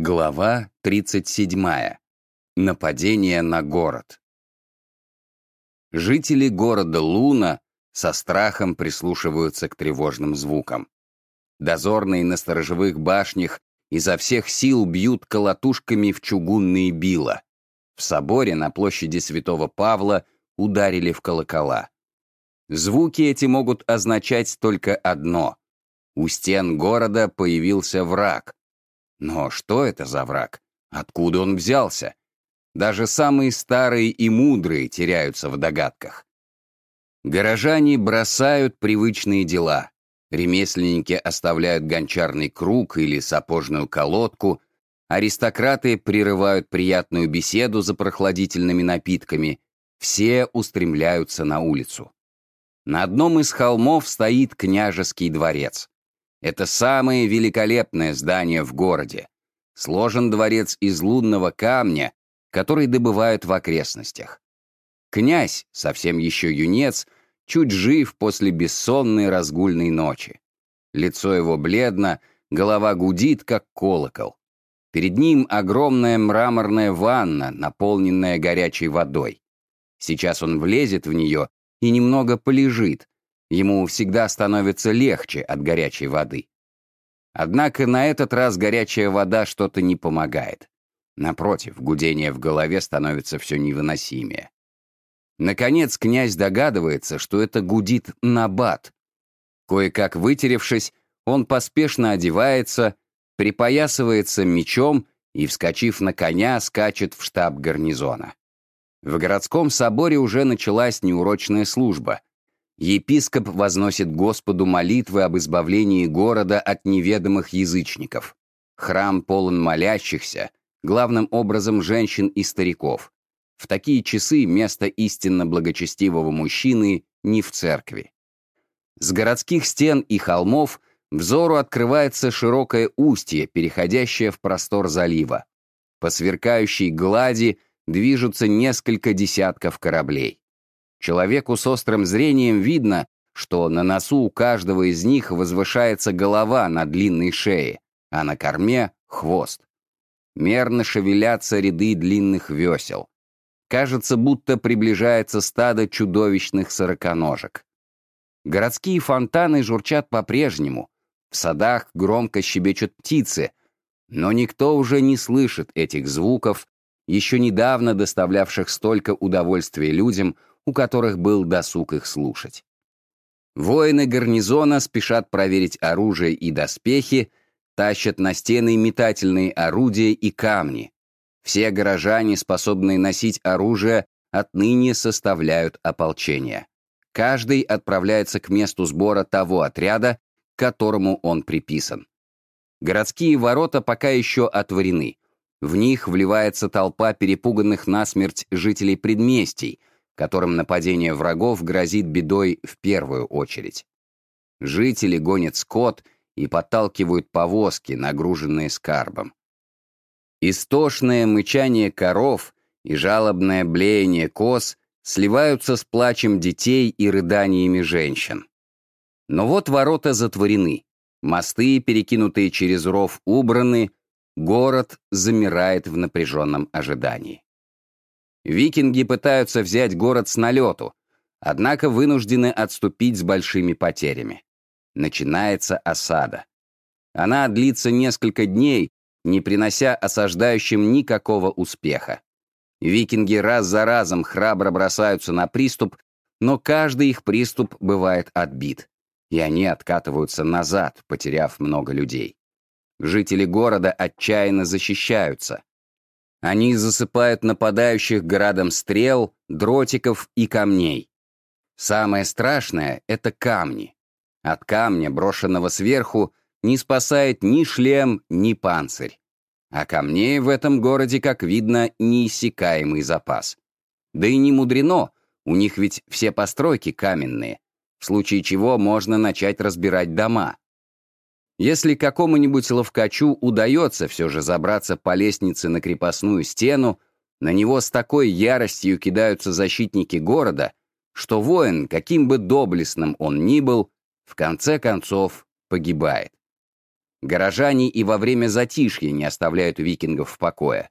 Глава 37. Нападение на город. Жители города Луна со страхом прислушиваются к тревожным звукам. Дозорные на сторожевых башнях изо всех сил бьют колотушками в чугунные била. В соборе на площади Святого Павла ударили в колокола. Звуки эти могут означать только одно. У стен города появился враг, но что это за враг? Откуда он взялся? Даже самые старые и мудрые теряются в догадках. Горожане бросают привычные дела. Ремесленники оставляют гончарный круг или сапожную колодку, аристократы прерывают приятную беседу за прохладительными напитками, все устремляются на улицу. На одном из холмов стоит княжеский дворец. Это самое великолепное здание в городе. Сложен дворец из лунного камня, который добывают в окрестностях. Князь, совсем еще юнец, чуть жив после бессонной разгульной ночи. Лицо его бледно, голова гудит, как колокол. Перед ним огромная мраморная ванна, наполненная горячей водой. Сейчас он влезет в нее и немного полежит, Ему всегда становится легче от горячей воды. Однако на этот раз горячая вода что-то не помогает. Напротив, гудение в голове становится все невыносимее. Наконец князь догадывается, что это гудит набат. Кое-как вытеревшись, он поспешно одевается, припоясывается мечом и, вскочив на коня, скачет в штаб гарнизона. В городском соборе уже началась неурочная служба, епископ возносит Господу молитвы об избавлении города от неведомых язычников. Храм полон молящихся, главным образом женщин и стариков. В такие часы место истинно благочестивого мужчины не в церкви. С городских стен и холмов взору открывается широкое устье, переходящее в простор залива. По сверкающей глади движутся несколько десятков кораблей. Человеку с острым зрением видно, что на носу у каждого из них возвышается голова на длинной шее, а на корме — хвост. Мерно шевелятся ряды длинных весел. Кажется, будто приближается стадо чудовищных сороконожек. Городские фонтаны журчат по-прежнему. В садах громко щебечут птицы, но никто уже не слышит этих звуков, еще недавно доставлявших столько удовольствия людям — у которых был досуг их слушать. Воины гарнизона спешат проверить оружие и доспехи, тащат на стены метательные орудия и камни. Все горожане, способные носить оружие, отныне составляют ополчение. Каждый отправляется к месту сбора того отряда, к которому он приписан. Городские ворота пока еще отворены. В них вливается толпа перепуганных насмерть жителей предместий, которым нападение врагов грозит бедой в первую очередь. Жители гонят скот и подталкивают повозки, нагруженные скарбом. Истошное мычание коров и жалобное блеяние коз сливаются с плачем детей и рыданиями женщин. Но вот ворота затворены, мосты, перекинутые через ров, убраны, город замирает в напряженном ожидании. Викинги пытаются взять город с налету, однако вынуждены отступить с большими потерями. Начинается осада. Она длится несколько дней, не принося осаждающим никакого успеха. Викинги раз за разом храбро бросаются на приступ, но каждый их приступ бывает отбит, и они откатываются назад, потеряв много людей. Жители города отчаянно защищаются. Они засыпают нападающих градом стрел, дротиков и камней. Самое страшное — это камни. От камня, брошенного сверху, не спасает ни шлем, ни панцирь. А камней в этом городе, как видно, неиссякаемый запас. Да и не мудрено, у них ведь все постройки каменные, в случае чего можно начать разбирать дома. Если какому-нибудь ловкачу удается все же забраться по лестнице на крепостную стену, на него с такой яростью кидаются защитники города, что воин, каким бы доблестным он ни был, в конце концов погибает. Горожане и во время затишья не оставляют викингов в покое.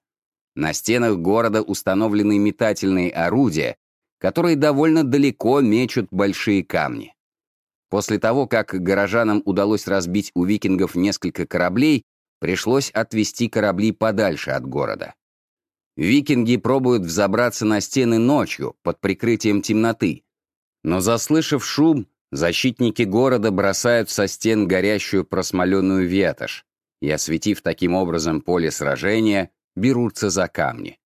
На стенах города установлены метательные орудия, которые довольно далеко мечут большие камни. После того, как горожанам удалось разбить у викингов несколько кораблей, пришлось отвести корабли подальше от города. Викинги пробуют взобраться на стены ночью под прикрытием темноты, но, заслышав шум, защитники города бросают со стен горящую просмоленную ветошь и, осветив таким образом поле сражения, берутся за камни.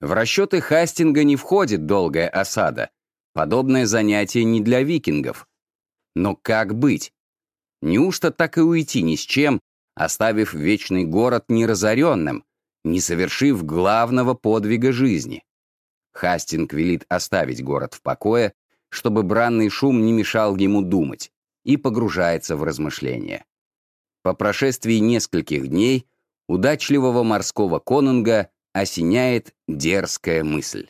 В расчеты Хастинга не входит долгая осада. Подобное занятие не для викингов. Но как быть? Неужто так и уйти ни с чем, оставив вечный город неразоренным, не совершив главного подвига жизни? Хастинг велит оставить город в покое, чтобы бранный шум не мешал ему думать, и погружается в размышления. По прошествии нескольких дней удачливого морского конунга осеняет дерзкая мысль.